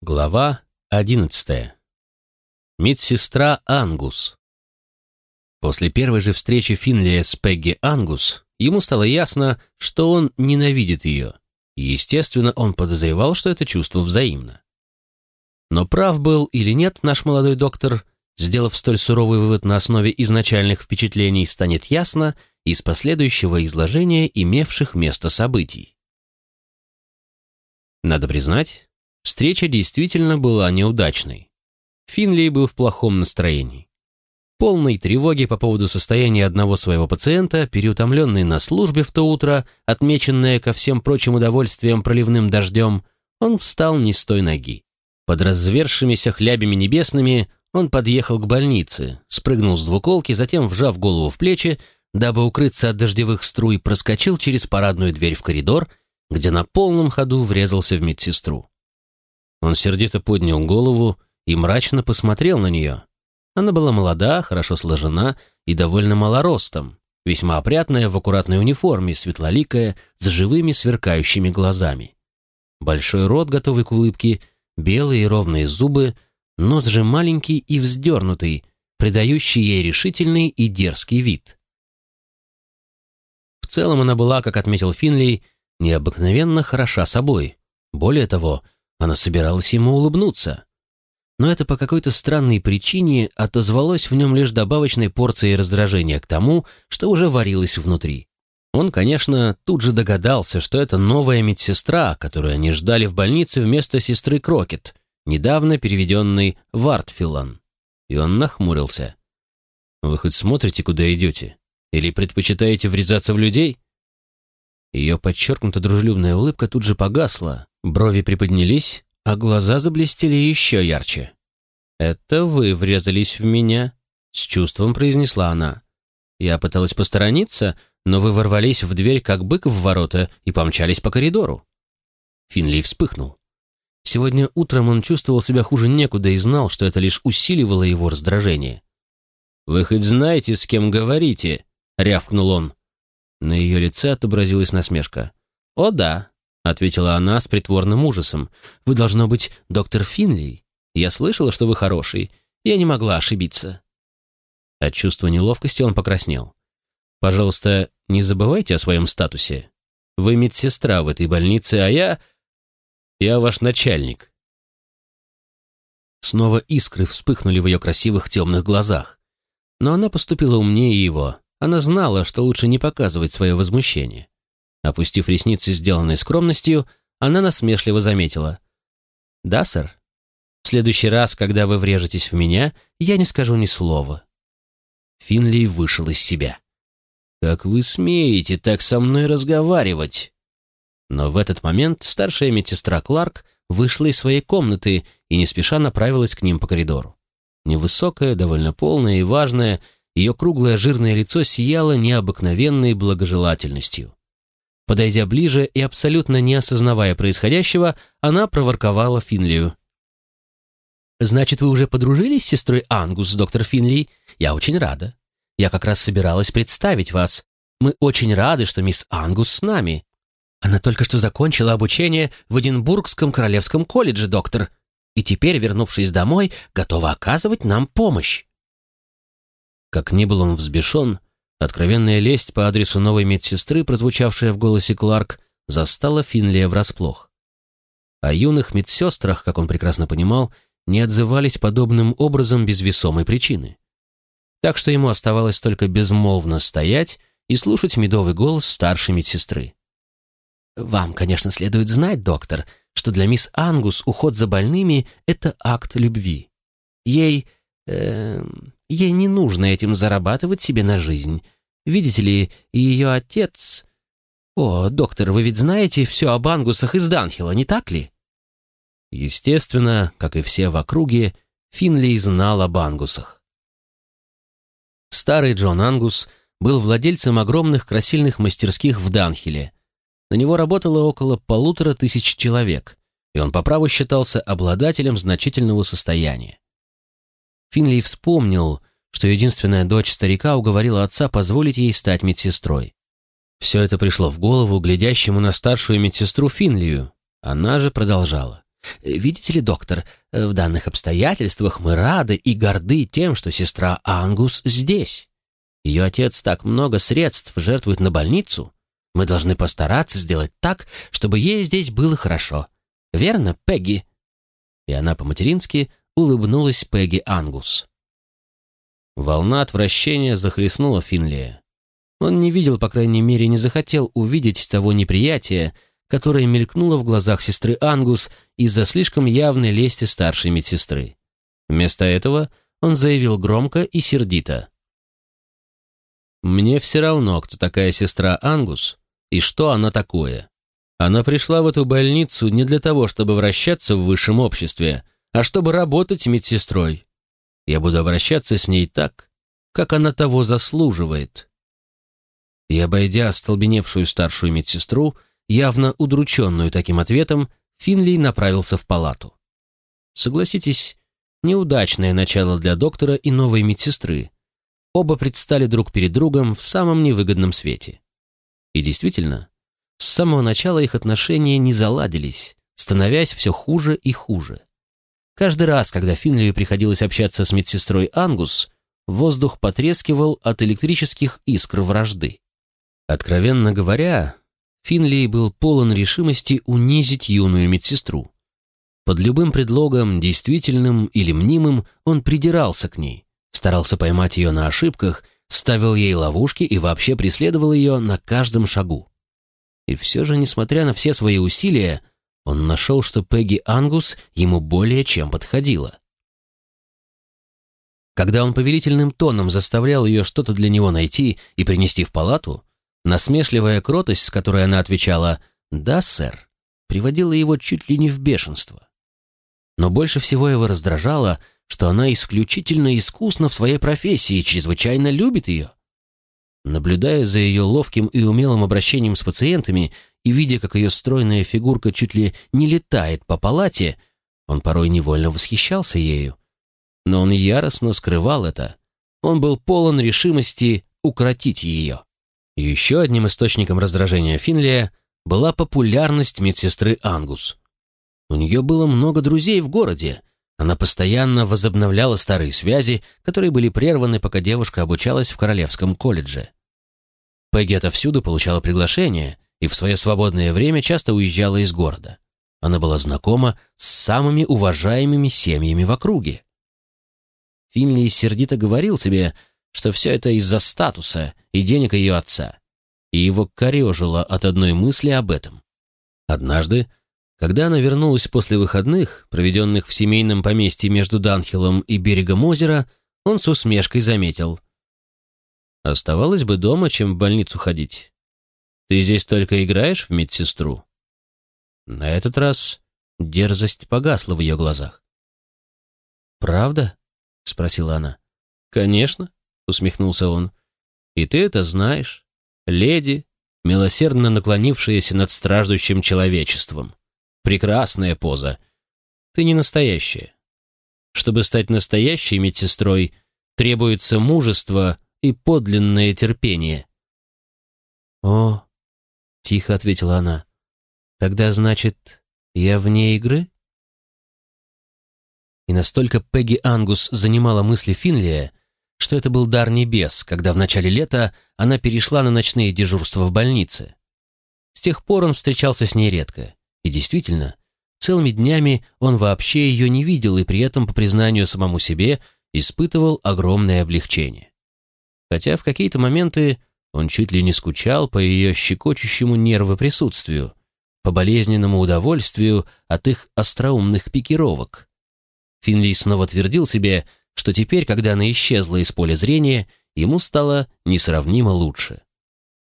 Глава одиннадцатая. Медсестра Ангус. После первой же встречи Финлия с Пегги Ангус ему стало ясно, что он ненавидит ее, естественно, он подозревал, что это чувство взаимно. Но прав был или нет наш молодой доктор, сделав столь суровый вывод на основе изначальных впечатлений, станет ясно из последующего изложения имевших место событий. Надо признать, Встреча действительно была неудачной. Финли был в плохом настроении. Полной тревоги по поводу состояния одного своего пациента, переутомленный на службе в то утро, отмеченное ко всем прочим удовольствиям проливным дождем, он встал не с той ноги. Под развершимися хлябями небесными он подъехал к больнице, спрыгнул с двуколки, затем, вжав голову в плечи, дабы укрыться от дождевых струй, проскочил через парадную дверь в коридор, где на полном ходу врезался в медсестру. Он сердито поднял голову и мрачно посмотрел на нее. Она была молода, хорошо сложена и довольно малоростом, весьма опрятная в аккуратной униформе, светлоликая, с живыми сверкающими глазами. Большой рот, готовый к улыбке, белые ровные зубы, нос же маленький и вздернутый, придающий ей решительный и дерзкий вид. В целом она была, как отметил Финлей, необыкновенно хороша собой. Более того, она собиралась ему улыбнуться. Но это по какой-то странной причине отозвалось в нем лишь добавочной порцией раздражения к тому, что уже варилось внутри. Он, конечно, тут же догадался, что это новая медсестра, которую они ждали в больнице вместо сестры Крокет, недавно переведенной в Артфилан. И он нахмурился. «Вы хоть смотрите, куда идете? Или предпочитаете врезаться в людей?» Ее подчеркнуто дружелюбная улыбка тут же погасла, брови приподнялись, а глаза заблестели еще ярче. «Это вы врезались в меня», — с чувством произнесла она. «Я пыталась посторониться, но вы ворвались в дверь, как бык в ворота, и помчались по коридору». Финли вспыхнул. Сегодня утром он чувствовал себя хуже некуда и знал, что это лишь усиливало его раздражение. «Вы хоть знаете, с кем говорите?» — рявкнул он. На ее лице отобразилась насмешка. «О да», — ответила она с притворным ужасом. «Вы, должно быть, доктор Финли. Я слышала, что вы хороший. Я не могла ошибиться». От чувства неловкости он покраснел. «Пожалуйста, не забывайте о своем статусе. Вы медсестра в этой больнице, а я... Я ваш начальник». Снова искры вспыхнули в ее красивых темных глазах. Но она поступила умнее его, она знала, что лучше не показывать свое возмущение. Опустив ресницы, сделанной скромностью, она насмешливо заметила. «Да, сэр. В следующий раз, когда вы врежетесь в меня, я не скажу ни слова». Финли вышел из себя. «Как вы смеете так со мной разговаривать?» Но в этот момент старшая медсестра Кларк вышла из своей комнаты и не спеша направилась к ним по коридору. Невысокая, довольно полная и важная, ее круглое жирное лицо сияло необыкновенной благожелательностью. Подойдя ближе и абсолютно не осознавая происходящего, она проворковала Финлию. «Значит, вы уже подружились с сестрой Ангус, доктор Финли? Я очень рада. Я как раз собиралась представить вас. Мы очень рады, что мисс Ангус с нами. Она только что закончила обучение в Эдинбургском королевском колледже, доктор, и теперь, вернувшись домой, готова оказывать нам помощь. Как ни был он взбешен, откровенная лесть по адресу новой медсестры, прозвучавшая в голосе Кларк, застала Финлия врасплох. О юных медсестрах, как он прекрасно понимал, не отзывались подобным образом без весомой причины. Так что ему оставалось только безмолвно стоять и слушать медовый голос старшей медсестры. «Вам, конечно, следует знать, доктор, что для мисс Ангус уход за больными — это акт любви. Ей... Э, Ей не нужно этим зарабатывать себе на жизнь. Видите ли, ее отец... О, доктор, вы ведь знаете все об ангусах из Данхила, не так ли? Естественно, как и все в округе, Финли знал об ангусах. Старый Джон Ангус был владельцем огромных красильных мастерских в Данхиле. На него работало около полутора тысяч человек, и он по праву считался обладателем значительного состояния. Финли вспомнил, что единственная дочь старика уговорила отца позволить ей стать медсестрой. Все это пришло в голову глядящему на старшую медсестру Финлию. Она же продолжала. Видите ли, доктор, в данных обстоятельствах мы рады и горды тем, что сестра Ангус здесь. Ее отец так много средств жертвует на больницу. Мы должны постараться сделать так, чтобы ей здесь было хорошо. Верно, Пегги?» И она по-матерински улыбнулась Пегги Ангус. Волна отвращения захлестнула Финлия. Он не видел, по крайней мере, не захотел увидеть того неприятия, которое мелькнуло в глазах сестры Ангус из-за слишком явной лести старшей медсестры. Вместо этого он заявил громко и сердито. «Мне все равно, кто такая сестра Ангус и что она такое. Она пришла в эту больницу не для того, чтобы вращаться в высшем обществе, а чтобы работать медсестрой. Я буду обращаться с ней так, как она того заслуживает». И, обойдя остолбеневшую старшую медсестру, явно удрученную таким ответом, Финли направился в палату. Согласитесь, неудачное начало для доктора и новой медсестры. Оба предстали друг перед другом в самом невыгодном свете. И действительно, с самого начала их отношения не заладились, становясь все хуже и хуже. Каждый раз, когда Финлию приходилось общаться с медсестрой Ангус, воздух потрескивал от электрических искр вражды. Откровенно говоря, Финли был полон решимости унизить юную медсестру. Под любым предлогом, действительным или мнимым, он придирался к ней, старался поймать ее на ошибках, ставил ей ловушки и вообще преследовал ее на каждом шагу. И все же, несмотря на все свои усилия, он нашел, что Пегги Ангус ему более чем подходила. Когда он повелительным тоном заставлял ее что-то для него найти и принести в палату, Насмешливая кротость, с которой она отвечала «Да, сэр», приводила его чуть ли не в бешенство. Но больше всего его раздражало, что она исключительно искусна в своей профессии и чрезвычайно любит ее. Наблюдая за ее ловким и умелым обращением с пациентами и видя, как ее стройная фигурка чуть ли не летает по палате, он порой невольно восхищался ею. Но он яростно скрывал это. Он был полон решимости укротить ее. Еще одним источником раздражения Финлия была популярность медсестры Ангус. У нее было много друзей в городе. Она постоянно возобновляла старые связи, которые были прерваны, пока девушка обучалась в Королевском колледже. Пегги отовсюду получала приглашения и в свое свободное время часто уезжала из города. Она была знакома с самыми уважаемыми семьями в округе. Финли сердито говорил себе, что все это из-за статуса и денег ее отца, и его корежило от одной мысли об этом. Однажды, когда она вернулась после выходных, проведенных в семейном поместье между Данхиллом и берегом озера, он с усмешкой заметил. «Оставалось бы дома, чем в больницу ходить. Ты здесь только играешь в медсестру?» На этот раз дерзость погасла в ее глазах. «Правда?» — спросила она. «Конечно усмехнулся он. «И ты это знаешь, леди, милосердно наклонившаяся над страждущим человечеством. Прекрасная поза. Ты не настоящая. Чтобы стать настоящей медсестрой, требуется мужество и подлинное терпение». «О», — тихо ответила она, — «тогда, значит, я вне игры?» И настолько Пегги Ангус занимала мысли Финлия, что это был дар небес, когда в начале лета она перешла на ночные дежурства в больнице. С тех пор он встречался с ней редко. И действительно, целыми днями он вообще ее не видел и при этом, по признанию самому себе, испытывал огромное облегчение. Хотя в какие-то моменты он чуть ли не скучал по ее щекочущему нервы присутствию, по болезненному удовольствию от их остроумных пикировок. Финли снова твердил себе, что теперь, когда она исчезла из поля зрения, ему стало несравнимо лучше.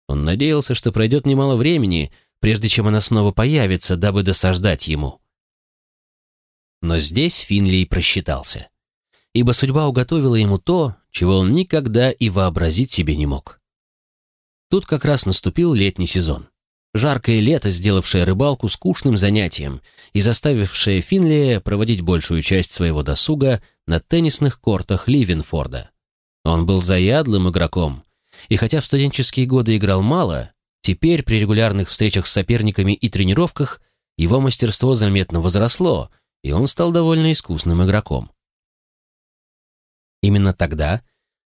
Он надеялся, что пройдет немало времени, прежде чем она снова появится, дабы досаждать ему. Но здесь Финлей просчитался, ибо судьба уготовила ему то, чего он никогда и вообразить себе не мог. Тут как раз наступил летний сезон. Жаркое лето, сделавшее рыбалку скучным занятием и заставившее Финлия проводить большую часть своего досуга на теннисных кортах Ливенфорда. Он был заядлым игроком, и хотя в студенческие годы играл мало, теперь при регулярных встречах с соперниками и тренировках его мастерство заметно возросло, и он стал довольно искусным игроком. Именно тогда,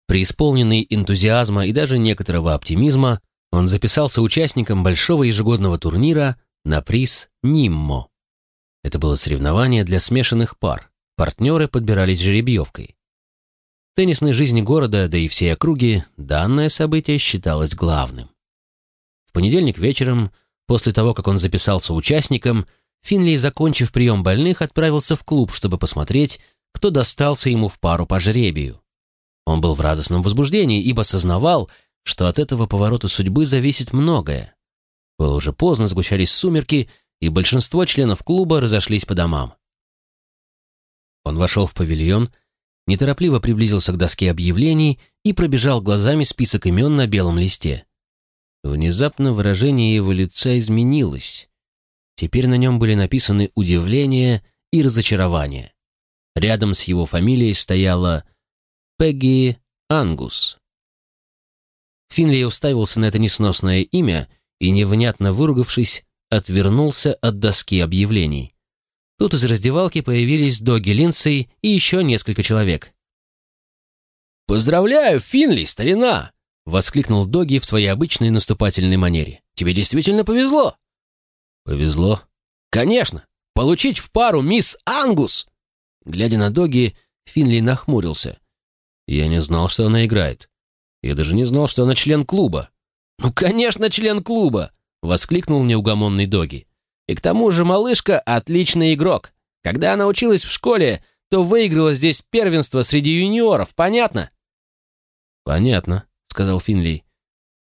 преисполненный энтузиазма и даже некоторого оптимизма, он записался участником большого ежегодного турнира на приз «Ниммо». Это было соревнование для смешанных пар. Партнеры подбирались жеребьевкой. В теннисной жизни города, да и всей округи, данное событие считалось главным. Понедельник вечером, после того, как он записался участником, Финли, закончив прием больных, отправился в клуб, чтобы посмотреть, кто достался ему в пару по жребию. Он был в радостном возбуждении, ибо сознавал, что от этого поворота судьбы зависит многое. Было уже поздно, сгущались сумерки, и большинство членов клуба разошлись по домам. Он вошел в павильон, неторопливо приблизился к доске объявлений и пробежал глазами список имен на белом листе. Внезапно выражение его лица изменилось. Теперь на нем были написаны удивление и разочарование. Рядом с его фамилией стояла Пегги Ангус. Финли уставился на это несносное имя и, невнятно выругавшись, отвернулся от доски объявлений. Тут из раздевалки появились Доги Линдсей и еще несколько человек. «Поздравляю, Финли, старина!» — воскликнул Доги в своей обычной наступательной манере. «Тебе действительно повезло!» «Повезло?» «Конечно! Получить в пару мисс Ангус!» Глядя на Доги, Финли нахмурился. «Я не знал, что она играет. Я даже не знал, что она член клуба». «Ну, конечно, член клуба!» — воскликнул неугомонный Доги. «И к тому же малышка — отличный игрок. Когда она училась в школе, то выиграла здесь первенство среди юниоров, понятно?» «Понятно», — сказал Финли.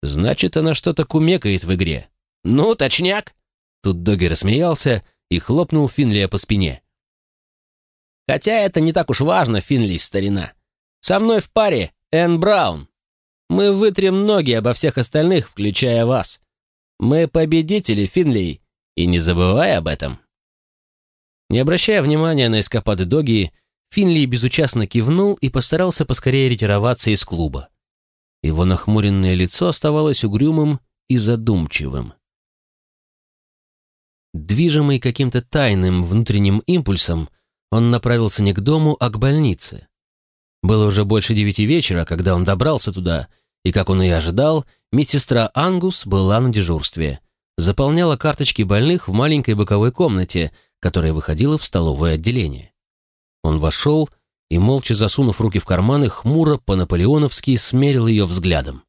«Значит, она что-то кумекает в игре». «Ну, точняк!» Тут Доги рассмеялся и хлопнул Финли по спине. «Хотя это не так уж важно, Финли, старина. Со мной в паре Энн Браун. Мы вытрем ноги обо всех остальных, включая вас. Мы победители, Финли, и не забывай об этом». Не обращая внимания на эскапады Доги, Финли безучастно кивнул и постарался поскорее ретироваться из клуба. Его нахмуренное лицо оставалось угрюмым и задумчивым. Движимый каким-то тайным внутренним импульсом, он направился не к дому, а к больнице. Было уже больше девяти вечера, когда он добрался туда, и, как он и ожидал, медсестра Ангус была на дежурстве. Заполняла карточки больных в маленькой боковой комнате, которая выходила в столовое отделение. Он вошел и, молча засунув руки в карманы, хмуро по-наполеоновски смерил ее взглядом.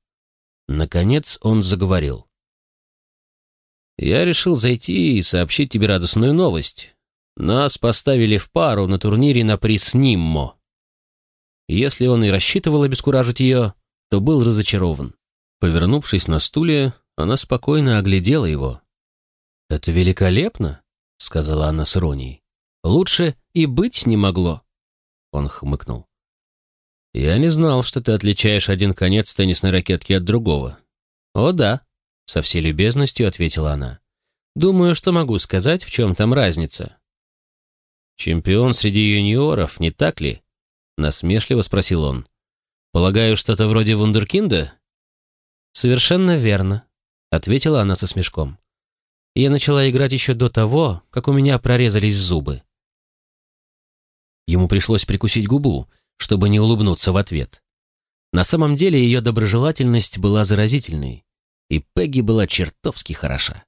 Наконец он заговорил. «Я решил зайти и сообщить тебе радостную новость. Нас поставили в пару на турнире на приз Ниммо. Если он и рассчитывал обескуражить ее, то был разочарован. Повернувшись на стуле, она спокойно оглядела его. «Это великолепно», — сказала она с иронией. «Лучше и быть не могло». Он хмыкнул. «Я не знал, что ты отличаешь один конец теннисной ракетки от другого». «О да», — со всей любезностью ответила она. «Думаю, что могу сказать, в чем там разница». «Чемпион среди юниоров, не так ли?» Насмешливо спросил он. «Полагаю, что-то вроде вундеркинда?» «Совершенно верно», — ответила она со смешком. «Я начала играть еще до того, как у меня прорезались зубы». Ему пришлось прикусить губу, чтобы не улыбнуться в ответ. На самом деле ее доброжелательность была заразительной, и Пегги была чертовски хороша.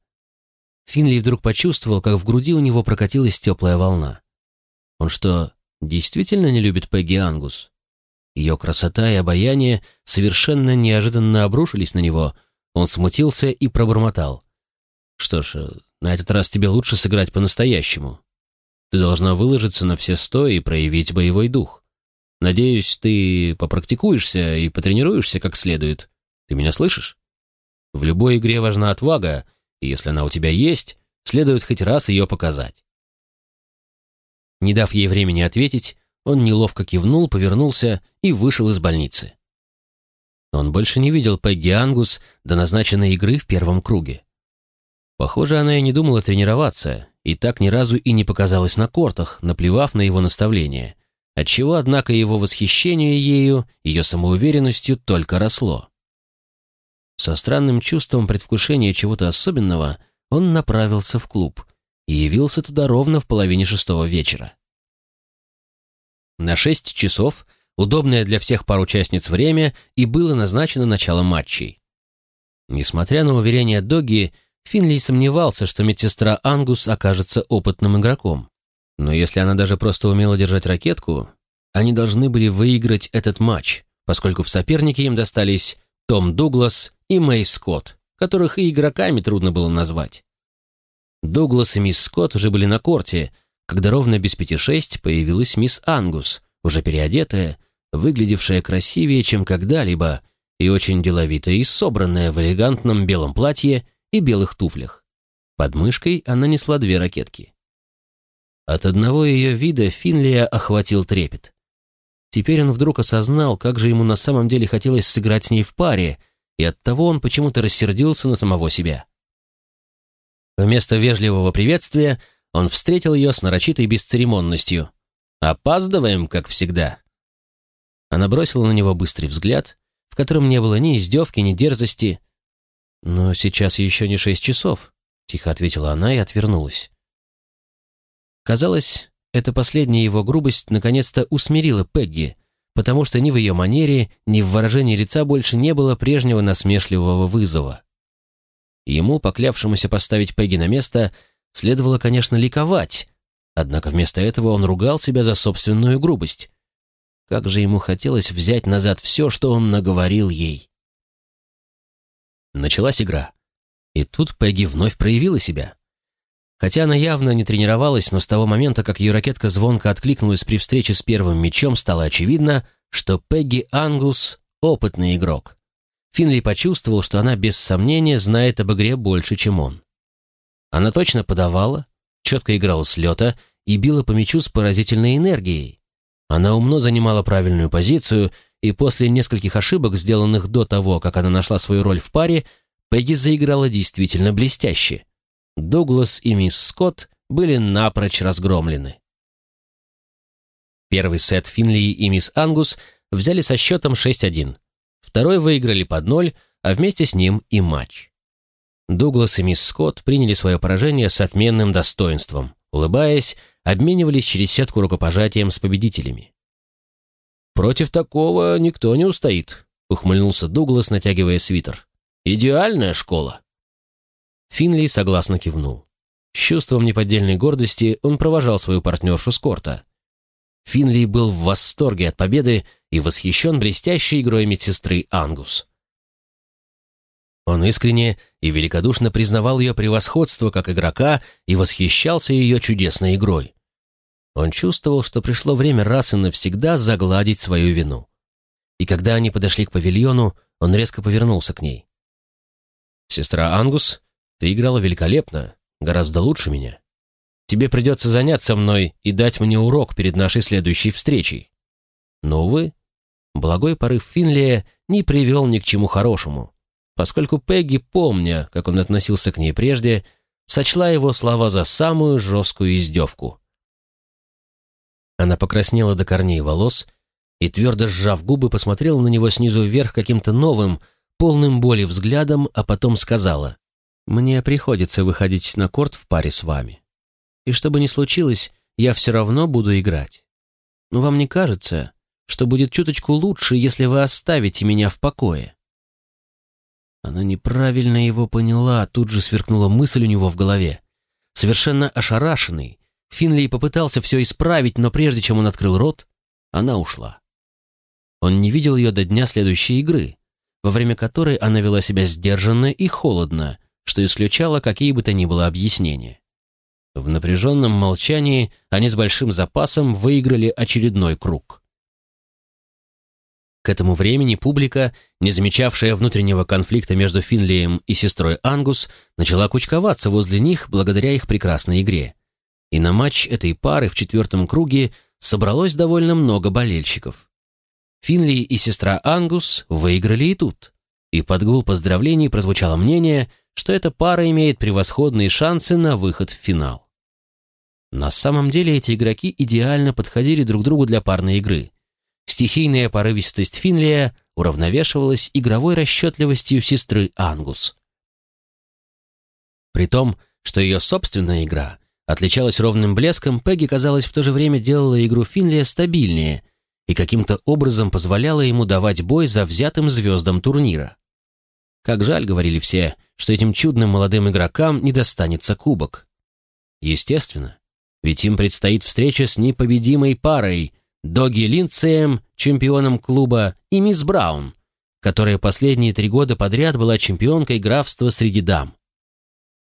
Финли вдруг почувствовал, как в груди у него прокатилась теплая волна. Он что, действительно не любит Пегги Ангус? Ее красота и обаяние совершенно неожиданно обрушились на него. Он смутился и пробормотал. «Что ж, на этот раз тебе лучше сыграть по-настоящему. Ты должна выложиться на все сто и проявить боевой дух. Надеюсь, ты попрактикуешься и потренируешься как следует. Ты меня слышишь? В любой игре важна отвага, и если она у тебя есть, следует хоть раз ее показать. Не дав ей времени ответить, он неловко кивнул, повернулся и вышел из больницы. Он больше не видел Пегги Ангус до назначенной игры в первом круге. Похоже, она и не думала тренироваться, и так ни разу и не показалась на кортах, наплевав на его наставление, отчего, однако, его восхищение ею, ее самоуверенностью только росло. Со странным чувством предвкушения чего-то особенного он направился в клуб и явился туда ровно в половине шестого вечера. На шесть часов, удобное для всех пар участниц время, и было назначено начало матчей. Несмотря на уверение Доги, Финли сомневался, что медсестра Ангус окажется опытным игроком. Но если она даже просто умела держать ракетку, они должны были выиграть этот матч, поскольку в сопернике им достались Том Дуглас и Мэй Скотт, которых и игроками трудно было назвать. Дуглас и мисс Скотт уже были на корте, когда ровно без пяти шесть появилась мисс Ангус, уже переодетая, выглядевшая красивее, чем когда-либо, и очень деловитая и собранная в элегантном белом платье и белых туфлях. Под мышкой она несла две ракетки. От одного ее вида Финлия охватил трепет. Теперь он вдруг осознал, как же ему на самом деле хотелось сыграть с ней в паре, и оттого он почему-то рассердился на самого себя. Вместо вежливого приветствия он встретил ее с нарочитой бесцеремонностью. «Опаздываем, как всегда». Она бросила на него быстрый взгляд, в котором не было ни издевки, ни дерзости. «Но сейчас еще не шесть часов», — тихо ответила она и отвернулась. Казалось, эта последняя его грубость наконец-то усмирила Пегги, потому что ни в ее манере, ни в выражении лица больше не было прежнего насмешливого вызова. Ему, поклявшемуся поставить Пегги на место, следовало, конечно, ликовать, однако вместо этого он ругал себя за собственную грубость. Как же ему хотелось взять назад все, что он наговорил ей. Началась игра. И тут Пегги вновь проявила себя. Хотя она явно не тренировалась, но с того момента, как ее ракетка звонко откликнулась при встрече с первым мячом, стало очевидно, что Пегги Ангус — опытный игрок. Финли почувствовал, что она без сомнения знает об игре больше, чем он. Она точно подавала, четко играла с лета и била по мячу с поразительной энергией. Она умно занимала правильную позицию, и после нескольких ошибок, сделанных до того, как она нашла свою роль в паре, Пегги заиграла действительно блестяще. Дуглас и мисс Скотт были напрочь разгромлены. Первый сет Финли и мисс Ангус взяли со счетом 6-1. Второй выиграли под ноль, а вместе с ним и матч. Дуглас и мисс Скотт приняли свое поражение с отменным достоинством, улыбаясь, обменивались через сетку рукопожатием с победителями. «Против такого никто не устоит», — ухмыльнулся Дуглас, натягивая свитер. «Идеальная школа». Финли согласно кивнул. С чувством неподдельной гордости он провожал свою партнершу с корта. Финли был в восторге от победы и восхищен блестящей игрой медсестры Ангус. Он искренне и великодушно признавал ее превосходство как игрока и восхищался ее чудесной игрой. Он чувствовал, что пришло время раз и навсегда загладить свою вину. И когда они подошли к павильону, он резко повернулся к ней. «Сестра Ангус, ты играла великолепно, гораздо лучше меня. Тебе придется заняться мной и дать мне урок перед нашей следующей встречей». Но, увы, благой порыв Финлия не привел ни к чему хорошему, поскольку Пегги, помня, как он относился к ней прежде, сочла его слова за самую жесткую издевку. Она покраснела до корней волос и, твердо сжав губы, посмотрела на него снизу вверх каким-то новым, полным боли взглядом, а потом сказала, «Мне приходится выходить на корт в паре с вами. И что бы ни случилось, я все равно буду играть. Но вам не кажется, что будет чуточку лучше, если вы оставите меня в покое?» Она неправильно его поняла, тут же сверкнула мысль у него в голове. Совершенно ошарашенный, Финли попытался все исправить, но прежде чем он открыл рот, она ушла. Он не видел ее до дня следующей игры, во время которой она вела себя сдержанно и холодно, что исключало какие бы то ни было объяснения. В напряженном молчании они с большим запасом выиграли очередной круг. К этому времени публика, не замечавшая внутреннего конфликта между Финлием и сестрой Ангус, начала кучковаться возле них благодаря их прекрасной игре. И на матч этой пары в четвертом круге собралось довольно много болельщиков. Финли и сестра Ангус выиграли и тут. И под гул поздравлений прозвучало мнение, что эта пара имеет превосходные шансы на выход в финал. На самом деле эти игроки идеально подходили друг другу для парной игры. Стихийная порывистость Финлия уравновешивалась игровой расчетливостью сестры Ангус. При том, что ее собственная игра отличалась ровным блеском, Пегги, казалось, в то же время делала игру Финлия стабильнее и каким-то образом позволяла ему давать бой за взятым звездам турнира. Как жаль, говорили все, что этим чудным молодым игрокам не достанется кубок. Естественно, ведь им предстоит встреча с непобедимой парой Доги Линдсеем, чемпионом клуба, и мисс Браун, которая последние три года подряд была чемпионкой графства среди дам.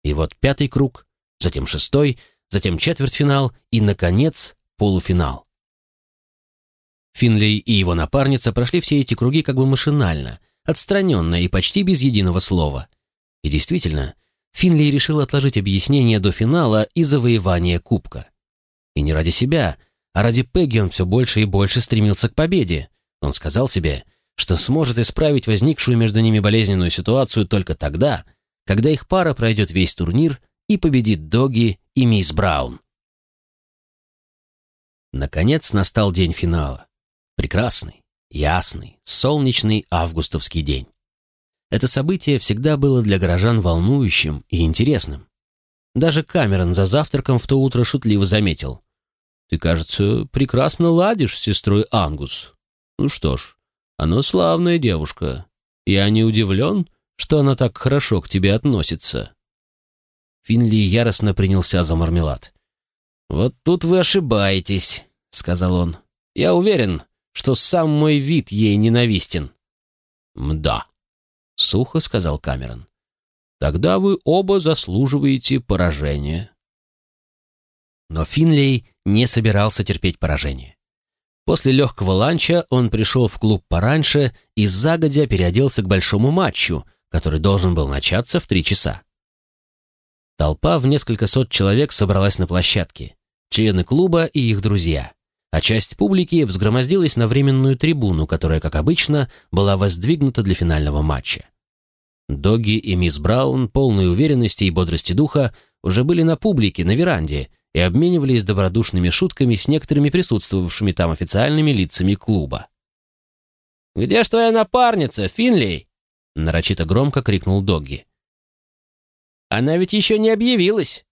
И вот пятый круг, затем шестой, затем четвертьфинал и, наконец, полуфинал. Финли и его напарница прошли все эти круги как бы машинально, отстраненно и почти без единого слова. И действительно, Финли решил отложить объяснение до финала и завоевания кубка. И не ради себя, а ради Пегги он все больше и больше стремился к победе. Он сказал себе, что сможет исправить возникшую между ними болезненную ситуацию только тогда, когда их пара пройдет весь турнир и победит Доги и мисс Браун. Наконец настал день финала. Прекрасный, ясный, солнечный августовский день. Это событие всегда было для горожан волнующим и интересным. Даже Камерон за завтраком в то утро шутливо заметил. «Ты, кажется, прекрасно ладишь с сестрой Ангус. Ну что ж, она славная девушка. Я не удивлен, что она так хорошо к тебе относится». Финли яростно принялся за мармелад. «Вот тут вы ошибаетесь», — сказал он. «Я уверен, что сам мой вид ей ненавистен». «Мда», — сухо сказал Камерон. «Тогда вы оба заслуживаете поражения». Но Финлей не собирался терпеть поражение. После легкого ланча он пришел в клуб пораньше и загодя переоделся к большому матчу, который должен был начаться в три часа. Толпа в несколько сот человек собралась на площадке, члены клуба и их друзья, а часть публики взгромоздилась на временную трибуну, которая, как обычно, была воздвигнута для финального матча. Доги и мисс Браун, полной уверенности и бодрости духа, уже были на публике, на веранде, и обменивались добродушными шутками с некоторыми присутствовавшими там официальными лицами клуба. «Где ж твоя напарница, Финлей?» — нарочито громко крикнул Догги. Она ведь еще не объявилась».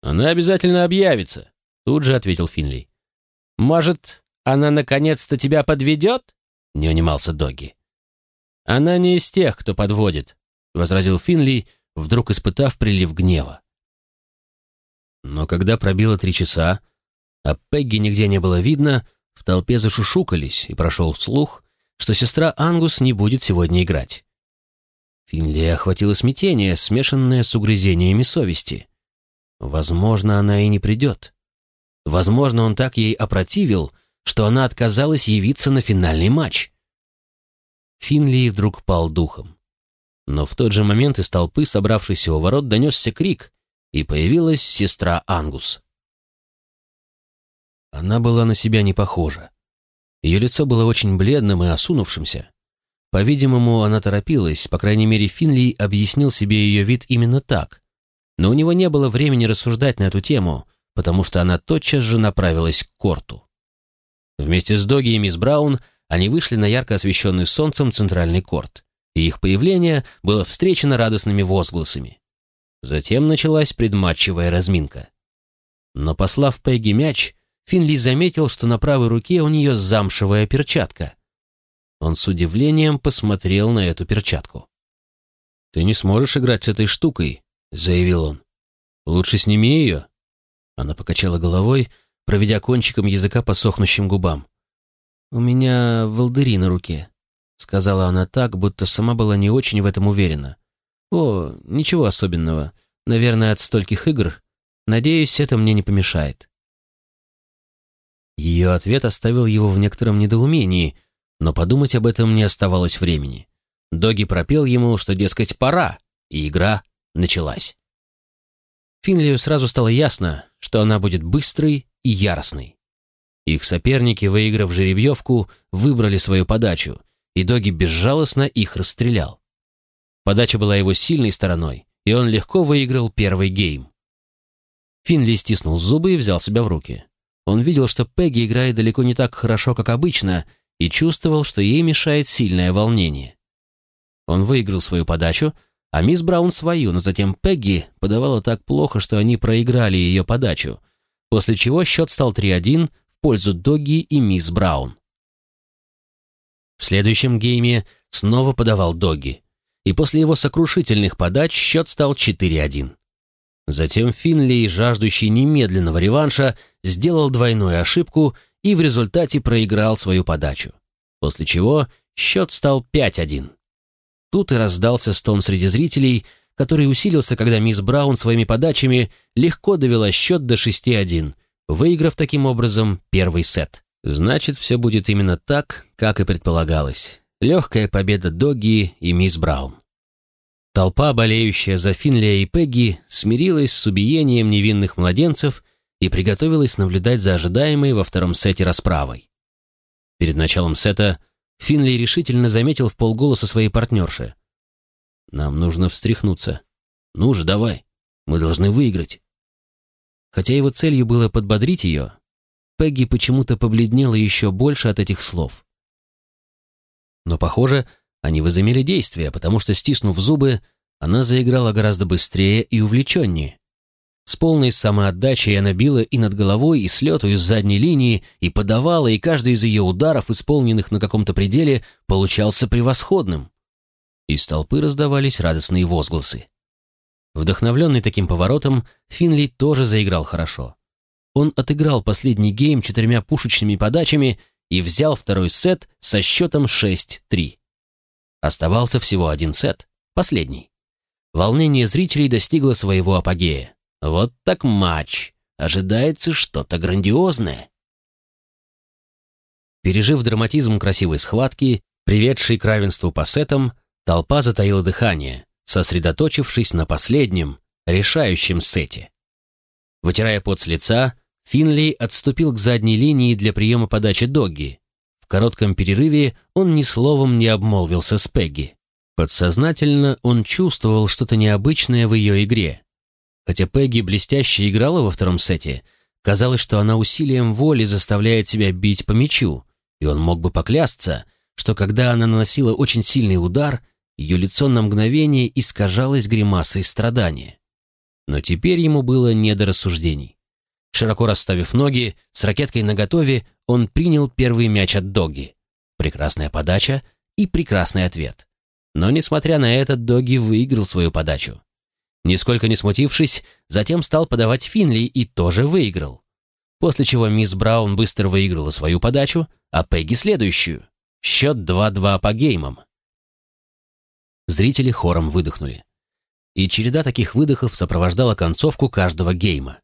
«Она обязательно объявится», — тут же ответил Финли. «Может, она наконец-то тебя подведет?» — не унимался Доги. «Она не из тех, кто подводит», — возразил Финли, вдруг испытав прилив гнева. Но когда пробило три часа, а Пегги нигде не было видно, в толпе зашушукались, и прошел слух, что сестра Ангус не будет сегодня играть. Финли охватило смятение, смешанное с угрызениями совести. Возможно, она и не придет. Возможно, он так ей опротивил, что она отказалась явиться на финальный матч. Финли вдруг пал духом. Но в тот же момент из толпы, собравшейся у ворот, донесся крик, и появилась сестра Ангус. Она была на себя не похожа. Ее лицо было очень бледным и осунувшимся. По-видимому, она торопилась, по крайней мере, Финли объяснил себе ее вид именно так. Но у него не было времени рассуждать на эту тему, потому что она тотчас же направилась к корту. Вместе с Доги и мисс Браун они вышли на ярко освещенный солнцем центральный корт, и их появление было встречено радостными возгласами. Затем началась предматчевая разминка. Но послав Пегги мяч, Финли заметил, что на правой руке у нее замшевая перчатка. Он с удивлением посмотрел на эту перчатку. «Ты не сможешь играть с этой штукой», — заявил он. «Лучше сними ее». Она покачала головой, проведя кончиком языка по сохнущим губам. «У меня волдыри на руке», — сказала она так, будто сама была не очень в этом уверена. «О, ничего особенного. Наверное, от стольких игр. Надеюсь, это мне не помешает». Ее ответ оставил его в некотором недоумении — но подумать об этом не оставалось времени. Доги пропел ему, что, дескать, пора, и игра началась. Финлию сразу стало ясно, что она будет быстрой и яростной. Их соперники, выиграв жеребьевку, выбрали свою подачу, и Доги безжалостно их расстрелял. Подача была его сильной стороной, и он легко выиграл первый гейм. Финли стиснул зубы и взял себя в руки. Он видел, что Пегги играет далеко не так хорошо, как обычно, и чувствовал, что ей мешает сильное волнение. Он выиграл свою подачу, а мисс Браун свою, но затем Пегги подавала так плохо, что они проиграли ее подачу, после чего счет стал 3-1 в пользу Догги и мисс Браун. В следующем гейме снова подавал Догги, и после его сокрушительных подач счет стал 4-1. Затем Финли, жаждущий немедленного реванша, сделал двойную ошибку и в результате проиграл свою подачу, после чего счет стал 5-1. Тут и раздался стон среди зрителей, который усилился, когда мисс Браун своими подачами легко довела счет до 6-1, выиграв таким образом первый сет. Значит, все будет именно так, как и предполагалось. Легкая победа Догги и мисс Браун. Толпа, болеющая за Финлия и Пегги, смирилась с убиением невинных младенцев и приготовилась наблюдать за ожидаемой во втором сете расправой. Перед началом сета Финли решительно заметил в полголоса своей партнерши. «Нам нужно встряхнуться. Ну же, давай. Мы должны выиграть». Хотя его целью было подбодрить ее, Пегги почему-то побледнела еще больше от этих слов. Но, похоже, они возымели действие, потому что, стиснув зубы, она заиграла гораздо быстрее и увлеченнее. С полной самоотдачей она била и над головой, и с лету из задней линии, и подавала, и каждый из ее ударов, исполненных на каком-то пределе, получался превосходным. Из толпы раздавались радостные возгласы. Вдохновленный таким поворотом, Финли тоже заиграл хорошо. Он отыграл последний гейм четырьмя пушечными подачами и взял второй сет со счетом 6-3. Оставался всего один сет, последний. Волнение зрителей достигло своего апогея. Вот так матч. Ожидается что-то грандиозное. Пережив драматизм красивой схватки, приведшей к равенству по сетам, толпа затаила дыхание, сосредоточившись на последнем, решающем сете. Вытирая пот с лица, Финли отступил к задней линии для приема подачи Догги, коротком перерыве он ни словом не обмолвился с Пегги. Подсознательно он чувствовал что-то необычное в ее игре. Хотя Пегги блестяще играла во втором сете, казалось, что она усилием воли заставляет себя бить по мячу, и он мог бы поклясться, что когда она наносила очень сильный удар, ее лицо на мгновение искажалось гримасой страдания. Но теперь ему было не до рассуждений. Широко расставив ноги, с ракеткой наготове, он принял первый мяч от Доги. Прекрасная подача и прекрасный ответ. Но, несмотря на это, Доги выиграл свою подачу. Нисколько не смутившись, затем стал подавать Финли и тоже выиграл. После чего мисс Браун быстро выиграла свою подачу, а Пегги следующую. Счет 2-2 по геймам. Зрители хором выдохнули. И череда таких выдохов сопровождала концовку каждого гейма.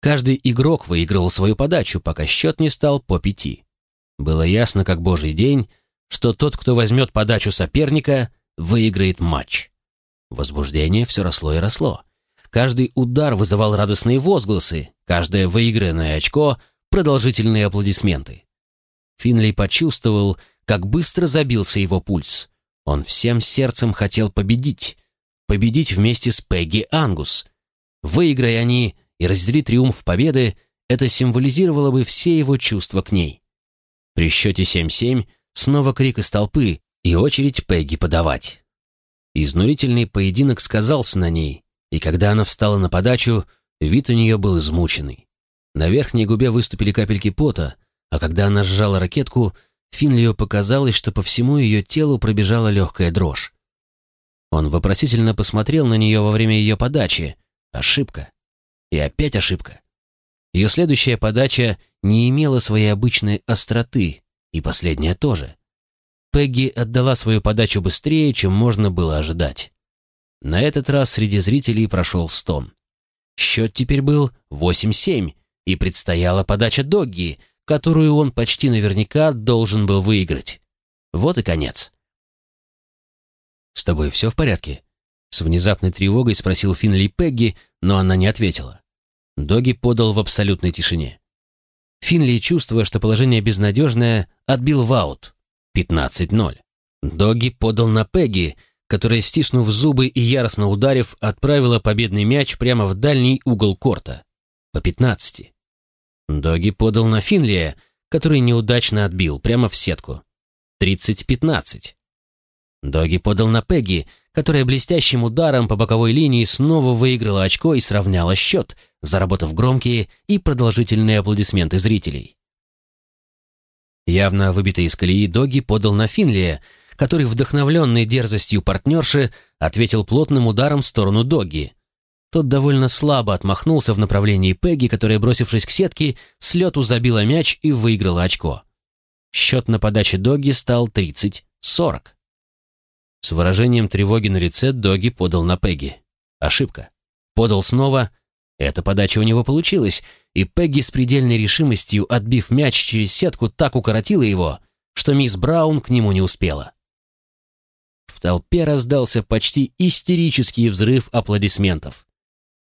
Каждый игрок выигрывал свою подачу, пока счет не стал по пяти. Было ясно, как божий день, что тот, кто возьмет подачу соперника, выиграет матч. Возбуждение все росло и росло. Каждый удар вызывал радостные возгласы, каждое выигранное очко — продолжительные аплодисменты. Финли почувствовал, как быстро забился его пульс. Он всем сердцем хотел победить. Победить вместе с Пегги Ангус. Выиграя они, и раздели триумф победы, это символизировало бы все его чувства к ней. При счете 7-7 снова крик из толпы и очередь Пегги подавать. Изнурительный поединок сказался на ней, и когда она встала на подачу, вид у нее был измученный. На верхней губе выступили капельки пота, а когда она сжала ракетку, Финлию показалось, что по всему ее телу пробежала легкая дрожь. Он вопросительно посмотрел на нее во время ее подачи. Ошибка. И опять ошибка. Ее следующая подача не имела своей обычной остроты, и последняя тоже. Пегги отдала свою подачу быстрее, чем можно было ожидать. На этот раз среди зрителей прошел стон. Счет теперь был 8-7, и предстояла подача Догги, которую он почти наверняка должен был выиграть. Вот и конец. «С тобой все в порядке?» С внезапной тревогой спросил Финли Пегги, но она не ответила. Доги подал в абсолютной тишине. Финли, чувствуя, что положение безнадежное, отбил в аут. 15-0. Доги подал на Пегги, которая, стиснув зубы и яростно ударив, отправила победный мяч прямо в дальний угол корта. По 15. Доги подал на Финлия, который неудачно отбил, прямо в сетку. 30-15. Доги подал на Пегги, которая блестящим ударом по боковой линии снова выиграла очко и сравняла счет, заработав громкие и продолжительные аплодисменты зрителей. Явно выбитый из колеи Доги подал на Финлия, который, вдохновленный дерзостью партнерши, ответил плотным ударом в сторону Доги. Тот довольно слабо отмахнулся в направлении Пегги, которая, бросившись к сетке, с лету забила мяч и выиграла очко. Счет на подаче Доги стал 30-40. С выражением тревоги на лице Доги подал на Пегги. Ошибка. Подал снова. Эта подача у него получилась, и Пегги с предельной решимостью, отбив мяч через сетку, так укоротила его, что мисс Браун к нему не успела. В толпе раздался почти истерический взрыв аплодисментов.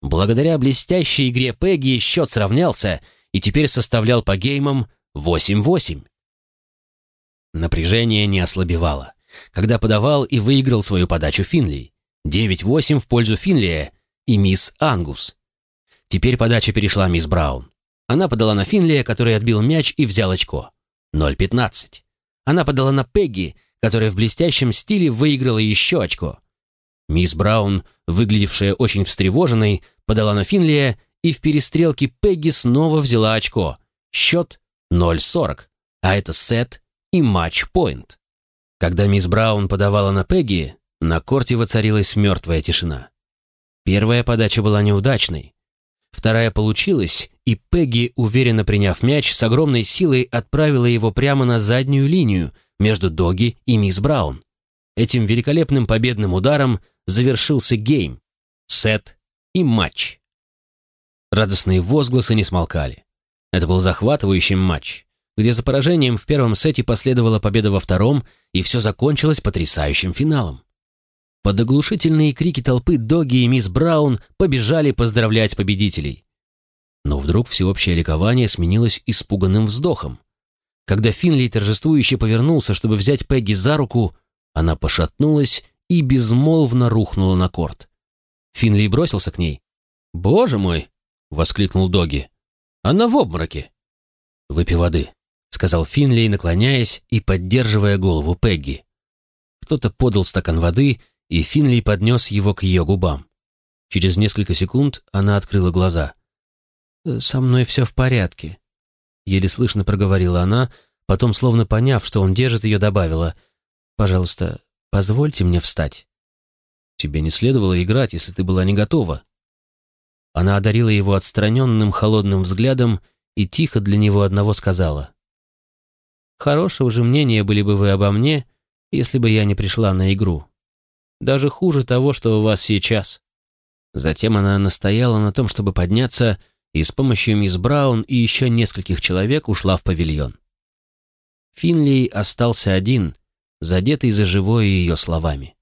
Благодаря блестящей игре Пегги счет сравнялся и теперь составлял по геймам 8-8. Напряжение не ослабевало, когда подавал и выиграл свою подачу Финли. 9-8 в пользу Финлия и мисс Ангус. Теперь подача перешла мисс Браун. Она подала на Финлия, который отбил мяч и взял очко. 0-15. Она подала на Пегги, которая в блестящем стиле выиграла еще очко. Мисс Браун, выглядевшая очень встревоженной, подала на Финлия, и в перестрелке Пегги снова взяла очко. Счет 0-40, а это сет и матч-пойнт. Когда мисс Браун подавала на Пегги, на корте воцарилась мертвая тишина. Первая подача была неудачной. Вторая получилась, и Пегги, уверенно приняв мяч, с огромной силой отправила его прямо на заднюю линию между Доги и мисс Браун. Этим великолепным победным ударом завершился гейм, сет и матч. Радостные возгласы не смолкали. Это был захватывающий матч, где за поражением в первом сете последовала победа во втором, и все закончилось потрясающим финалом. Под оглушительные крики толпы Доги и мисс Браун побежали поздравлять победителей. Но вдруг всеобщее ликование сменилось испуганным вздохом. Когда Финли торжествующе повернулся, чтобы взять Пегги за руку, она пошатнулась и безмолвно рухнула на корт. Финли бросился к ней. «Боже мой!» — воскликнул Доги. «Она в обмороке!» «Выпей воды», — сказал Финли, наклоняясь и поддерживая голову Пегги. Кто-то подал стакан воды, и Финли поднес его к ее губам. Через несколько секунд она открыла глаза. «Со мной все в порядке», — еле слышно проговорила она, потом, словно поняв, что он держит ее, добавила. «Пожалуйста, позвольте мне встать». «Тебе не следовало играть, если ты была не готова». Она одарила его отстраненным холодным взглядом и тихо для него одного сказала. «Хорошего же мнения были бы вы обо мне, если бы я не пришла на игру. Даже хуже того, что у вас сейчас». Затем она настояла на том, чтобы подняться, и с помощью мисс Браун и еще нескольких человек ушла в павильон. Финли остался один, задетый за живое ее словами.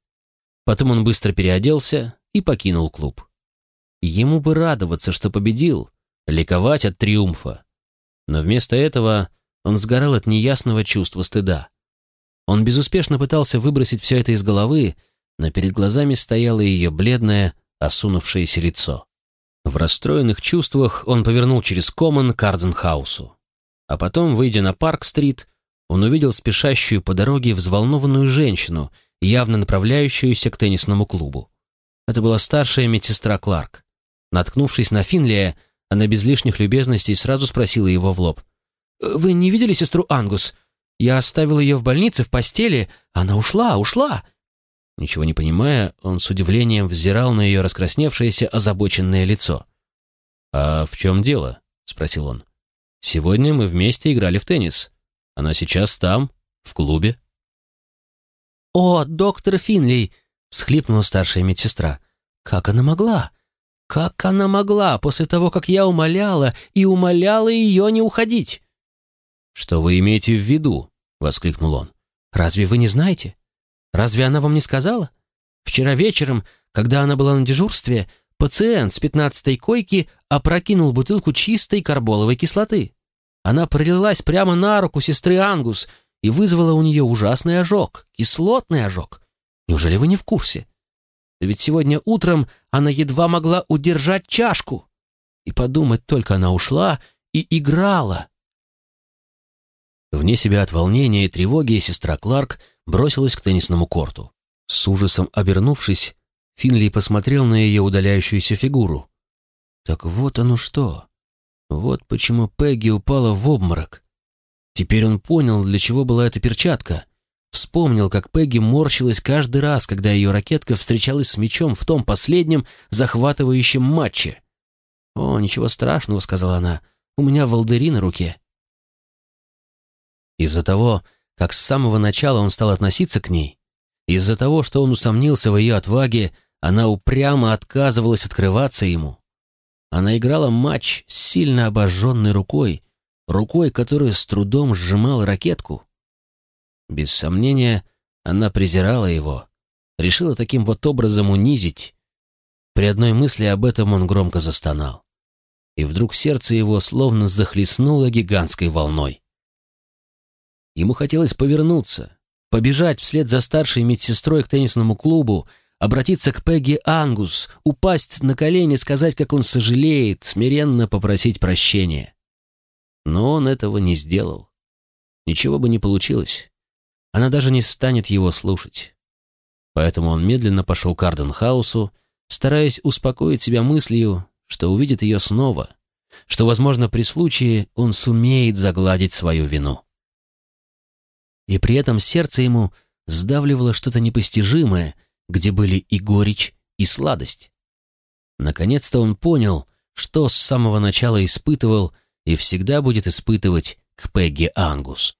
Потом он быстро переоделся и покинул клуб. Ему бы радоваться, что победил, ликовать от триумфа. Но вместо этого он сгорал от неясного чувства стыда. Он безуспешно пытался выбросить все это из головы, но перед глазами стояло ее бледное, осунувшееся лицо. В расстроенных чувствах он повернул через Коммон к Арденхаусу. А потом, выйдя на Парк-стрит, он увидел спешащую по дороге взволнованную женщину, явно направляющуюся к теннисному клубу. Это была старшая медсестра Кларк. Наткнувшись на Финлия, она без лишних любезностей сразу спросила его в лоб. «Вы не видели сестру Ангус? Я оставил ее в больнице в постели. Она ушла, ушла!» Ничего не понимая, он с удивлением взирал на ее раскрасневшееся, озабоченное лицо. «А в чем дело?» — спросил он. «Сегодня мы вместе играли в теннис. Она сейчас там, в клубе». «О, доктор Финли!» — всхлипнула старшая медсестра. «Как она могла? Как она могла после того, как я умоляла и умоляла ее не уходить?» «Что вы имеете в виду?» — воскликнул он. «Разве вы не знаете? Разве она вам не сказала? Вчера вечером, когда она была на дежурстве, пациент с пятнадцатой койки опрокинул бутылку чистой карболовой кислоты. Она пролилась прямо на руку сестры Ангус и вызвала у нее ужасный ожог, кислотный ожог. Неужели вы не в курсе? Ведь сегодня утром она едва могла удержать чашку. И подумать только она ушла и играла. Вне себя от волнения и тревоги сестра Кларк бросилась к теннисному корту. С ужасом обернувшись, Финли посмотрел на ее удаляющуюся фигуру. Так вот оно что. Вот почему Пегги упала в обморок. Теперь он понял, для чего была эта перчатка. Вспомнил, как Пегги морщилась каждый раз, когда ее ракетка встречалась с мячом в том последнем захватывающем матче. «О, ничего страшного», — сказала она, — «у меня волдыри на руке». Из-за того, как с самого начала он стал относиться к ней, из-за того, что он усомнился в ее отваге, она упрямо отказывалась открываться ему. Она играла матч с сильно обожженной рукой, рукой, которая с трудом сжимала ракетку. Без сомнения, она презирала его, решила таким вот образом унизить. При одной мысли об этом он громко застонал. И вдруг сердце его словно захлестнуло гигантской волной. Ему хотелось повернуться, побежать вслед за старшей медсестрой к теннисному клубу, обратиться к Пегги Ангус, упасть на колени, сказать, как он сожалеет, смиренно попросить прощения. Но он этого не сделал. Ничего бы не получилось. Она даже не станет его слушать. Поэтому он медленно пошел к Арденхаусу, стараясь успокоить себя мыслью, что увидит ее снова, что, возможно, при случае он сумеет загладить свою вину и при этом сердце ему сдавливало что-то непостижимое, где были и горечь, и сладость. Наконец-то он понял, что с самого начала испытывал и всегда будет испытывать к Пегги Ангус.